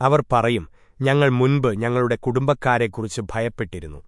അവർ പറയും ഞങ്ങൾ മുൻപ് ഞങ്ങളുടെ കുടുംബക്കാരെക്കുറിച്ച് ഭയപ്പെട്ടിരുന്നു.